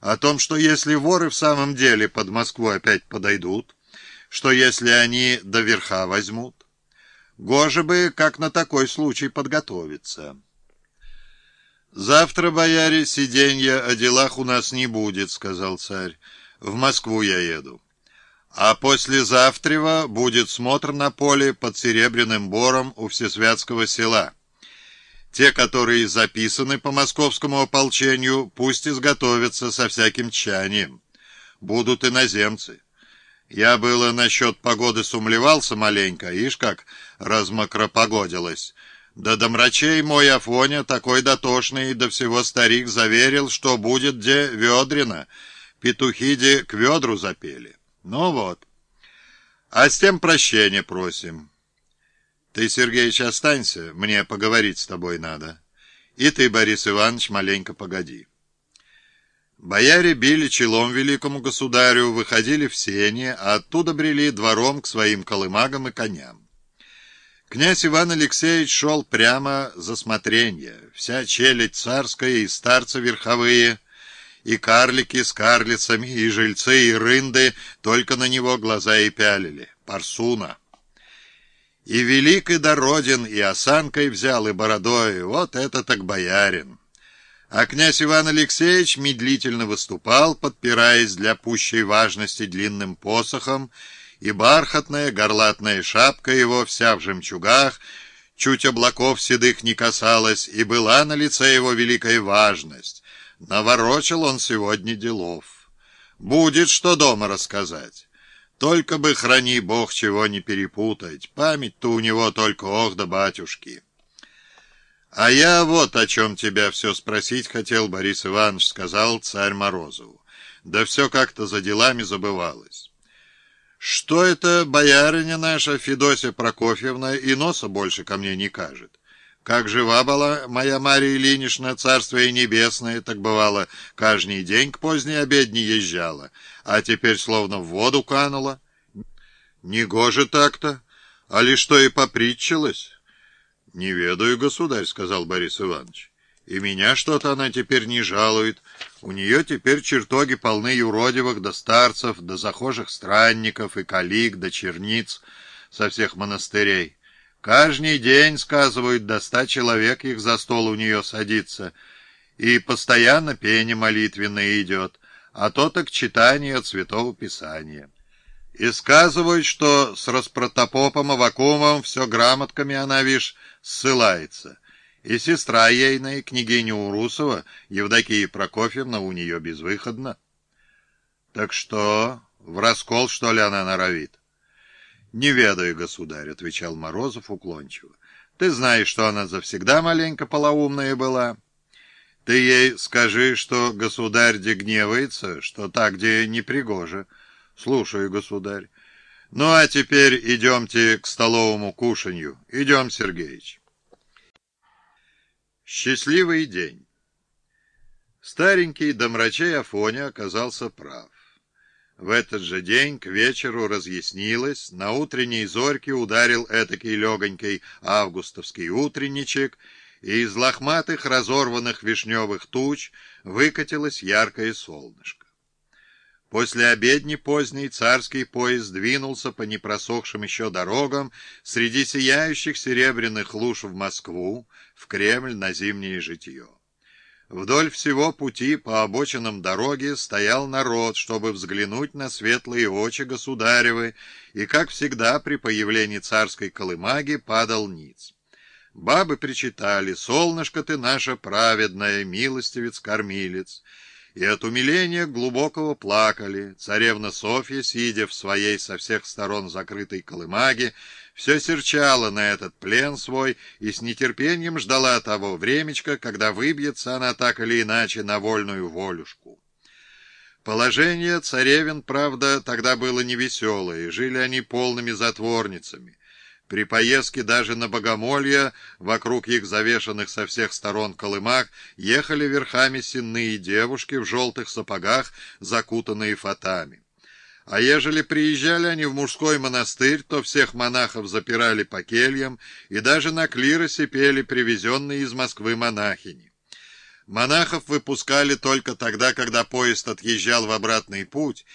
о том, что если воры в самом деле под Москву опять подойдут, что если они до верха возьмут, гоже бы, как на такой случай, подготовиться. «Завтра, бояре, сиденья о делах у нас не будет», — сказал царь. «В Москву я еду. А послезавтрева будет смотр на поле под Серебряным Бором у Всесвятского села». Те, которые записаны по московскому ополчению, пусть изготовятся со всяким тчанием. Будут иноземцы. Я было насчет погоды сумлевался маленько, ишь как размокропогодилось. Да домрачей мой Афоня, такой дотошный, до всего старик заверил, что будет где ведрено. Петухи де к ведру запели. Ну вот. А с тем прощения просим. Ты, Сергеич, останься, мне поговорить с тобой надо. И ты, Борис Иванович, маленько погоди. Бояре били челом великому государю, выходили в сене, а оттуда брели двором к своим колымагам и коням. Князь Иван Алексеевич шел прямо за смотренье. Вся челядь царская и старцы верховые, и карлики с карлицами, и жильцы, и рынды только на него глаза и пялили. Парсуна. И велик, и дороден, и осанкой взял, и бородой. Вот это так боярин. А князь Иван Алексеевич медлительно выступал, подпираясь для пущей важности длинным посохом, и бархатная горлатная шапка его, вся в жемчугах, чуть облаков седых не касалась, и была на лице его великая важность. Наворочил он сегодня делов. Будет что дома рассказать. Только бы, храни Бог, чего не перепутать. Память-то у него только ох да батюшки. А я вот о чем тебя все спросить хотел, Борис Иванович, сказал царь Морозову. Да все как-то за делами забывалось. Что это боярыня наша, Федосия Прокофьевна, и носа больше ко мне не кажет? Как жива была моя Мария Ильинична, царствие небесное, так бывало, каждый день к поздней обедне езжала, а теперь словно в воду канула. Негоже так-то, а ли что и попритчилась? Не ведаю, государь, сказал Борис Иванович. И меня что-то она теперь не жалует. У нее теперь чертоги полны юродивых да старцев, да захожих странников, и калик, да черниц со всех монастырей. Каждый день, сказывают, до ста человек их за стол у нее садится, и постоянно пение молитвенное идет, а то так читание Святого Писания. И сказывают, что с распротопопом Авакумом все грамотками она, вишь, ссылается. И сестра ейная, княгиня Урусова, Евдокия Прокофьевна, у нее безвыходна. Так что, в раскол, что ли, она норовит? «Не ведаю, государь», — отвечал Морозов уклончиво. «Ты знаешь, что она завсегда маленько полоумная была. Ты ей скажи, что государь де гневается, что так, где непригоже. Слушаю, государь. Ну, а теперь идемте к столовому кушанью. Идем, Сергеич». Счастливый день. Старенький домрачей Афоня оказался прав. В этот же день к вечеру разъяснилось, на утренней зорьке ударил этакий легонький августовский утренничек, и из лохматых разорванных вишневых туч выкатилось яркое солнышко. После обедни поздний царский поезд двинулся по непросохшим еще дорогам среди сияющих серебряных луж в Москву, в Кремль на зимнее житье. Вдоль всего пути по обочинам дороги стоял народ, чтобы взглянуть на светлые очи государевы, и, как всегда, при появлении царской колымаги падал ниц. Бабы причитали «Солнышко ты наша праведная, милостивец-кормилец!» и от умиления глубокого плакали. Царевна Софья, сидя в своей со всех сторон закрытой колымаге, все серчала на этот плен свой и с нетерпением ждала того времечка, когда выбьется она так или иначе на вольную волюшку. Положение царевин, правда, тогда было невеселое, жили они полными затворницами. При поездке даже на Богомолье, вокруг их завешанных со всех сторон колымах, ехали верхами сенные девушки в желтых сапогах, закутанные фатами. А ежели приезжали они в мужской монастырь, то всех монахов запирали по кельям и даже на клиросе пели привезенные из Москвы монахини. Монахов выпускали только тогда, когда поезд отъезжал в обратный путь,